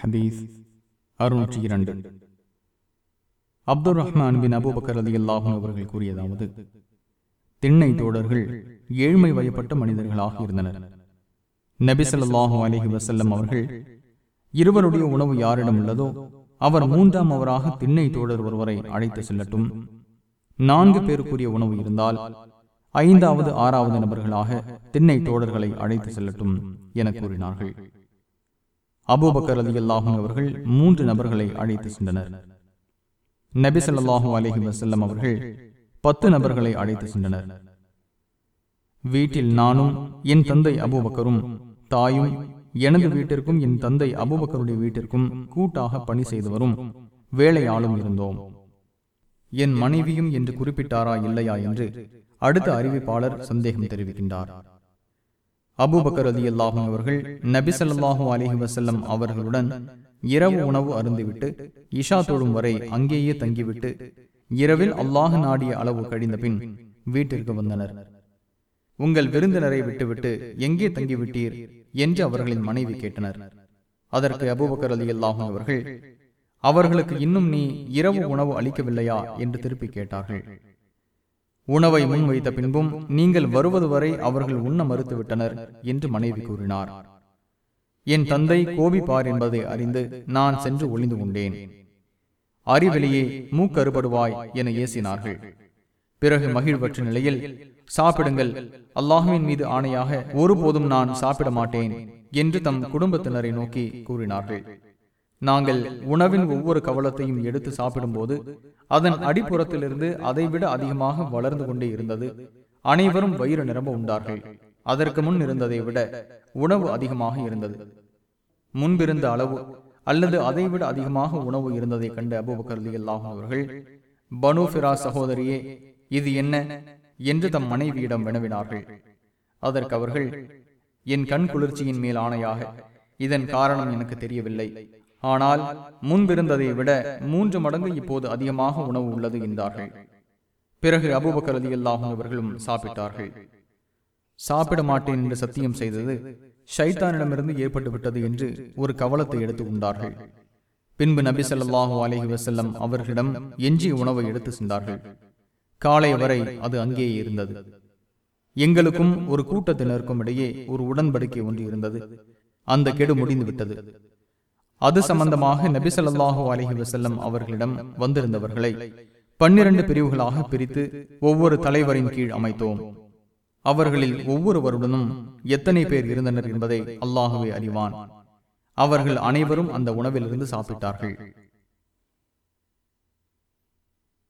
ஹபீஸ் அறுநூற்றி இரண்டு. அப்துல் ரஹ்மான் பின் அபுபக்கர் அலி அல்லாஹும் அவர்கள் கூறியதாவது திண்ணை தோழர்கள் ஏழ்மை வயப்பட்ட மனிதர்களாக இருந்தனர். நபி அலஹி வசல்லம் அவர்கள் இருவருடைய உணவு யாரிடம் உள்ளதோ அவர் மூன்றாம் அவராக திண்ணை தோழர் ஒருவரை அழைத்து செல்லட்டும். நான்கு பேருக்குரிய உணவு இருந்தால் ஐந்தாவது ஆறாவது நபர்களாக திண்ணை தோழர்களை அழைத்து செல்லட்டும் என கூறினார்கள். அபூபக்கர் அலி அல்லாஹும் அவர்கள் மூன்று நபர்களை அழைத்து சென்றனர். நபி ஸல்லல்லாஹு அலஹி வசல்லம் அவர்கள் பத்து நபர்களை அழைத்து சென்றனர். வீட்டில் நானும் என் தந்தை அபூபக்கரும் தாயும் எனது வீட்டிற்கும் என் தந்தை அபூபக்கருடைய வீட்டிற்கும் கூட்டாக பணி செய்தவரும் வேலையாளும் இருந்தோம். என் மனைவியும் என்று குறிப்பிட்டாரா இல்லையா என்று அடுத்த அறிவிப்பாளர் சந்தேகம் தெரிவிக்கின்றார். அபூபக்கர் அலி அல்லாஹும் அவர்கள் நபி ஸல்லல்லாஹு அலைஹி வஸல்லம் அவர்களுடன் இரவு உணவு அருந்திவிட்டு இஷா தொழும் வரை அங்கேயே தங்கிவிட்டு இரவில் அல்லாஹ் நாடிய அளவு கழிந்த பின் வீட்டிற்கு வந்தனர். உங்கள் விருந்தினரை விட்டுவிட்டு எங்கே தங்கிவிட்டீர் என்று அவர்களின் மனைவி கேட்டனர். அதற்கு அபூபக்கர் அலி அல்லாஹும் அவர்கள் அவர்களுக்கு இன்னும் நீ இரவு உணவு அளிக்கவில்லையா என்று திருப்பி கேட்டார்கள். உணவை முன்வைத்த பின்பும் நீங்கள் வருவது வரை அவர்கள் உண்ண மறுத்துவிட்டனர் என்று மனைவி கூறினார். என் தந்தை கோபிப்பார் என்பதை அறிந்து நான் சென்று ஒளிந்து கொண்டேன். அறிவெளியே மூக்கருபடுவாய் என ஏசினார்கள். பிறகு மகிழ்வற்ற நிலையில் சாப்பிடுங்கள் அல்லாஹுவின் மீது ஆணையாக ஒருபோதும் நான் சாப்பிட மாட்டேன் என்று தம் குடும்பத்தினரை நோக்கி கூறினார்கள். நாங்கள் உணவின் ஒவ்வொரு கவலத்தையும் எடுத்து சாப்பிடும்போது அதன் அடிப்புறத்திலிருந்து அதைவிட அதிகமாக வளர்ந்து கொண்டே இருந்தது. அனைவரும் வயிறு நிரம்ப உண்டார்கள். அதற்கு முன் இருந்ததை விட உணவு அதிகமாக இருந்தது. முன்பிருந்த அளவு அல்லது அதைவிட அதிகமாக உணவு இருந்ததை கண்ட அபுபக்கர் அல்லாஹும் அவர்கள் பனுஃபிரா சகோதரியே இது என்ன? என்று தம் மனைவியிடம் வினவினார்கள். அதற்கு அவர்கள் என் கண் குளிர்ச்சியின் மேல் ஆணையாக இதன் காரணம் எனக்கு தெரியவில்லை. ஆனால் முன்பிருந்ததை விட மூன்று மடங்கு இப்போது அதிகமாக உணவு உள்ளது என்றார்கள். பிறகு அபூபக்கர் அலி அல்லாஹும் அவர்களும் சாப்பிட்டார்கள். சாப்பிட மாட்டேன் என்று சத்தியம் செய்தது ஷைத்தானிடமிருந்து ஏற்பட்டு விட்டது என்று ஒரு கவலத்தை எடுத்து கொண்டார்கள் பின்பு நபி சொல்லாஹு அலஹி வசல்லம் அவர்களிடம் எஞ்சிய உணவை எடுத்து சென்றார்கள். காலை வரை அது அங்கேயே இருந்தது. எங்களுக்கும் ஒரு கூட்டத்தினருக்கும் இடையே ஒரு உடன்படிக்கை ஒன்று இருந்தது. அந்த கெடு முடிந்து விட்டது. அது சம்பந்தமாக நபி ஸல்லல்லாஹு அலைஹி அவர்களிடம் வந்திருந்தவர்களை பன்னிரண்டு பிரிவுகளாக பிரித்து ஒவ்வொரு தலைவரின் கீழ் அமைத்தோம். அவர்களில் ஒவ்வொருவருடனும் எத்தனை பேர் இருந்தனர் என்பதை அல்லாஹுவே அறிவான். அவர்கள் அனைவரும் அந்த உணவிலிருந்து சாப்பிட்டார்கள்.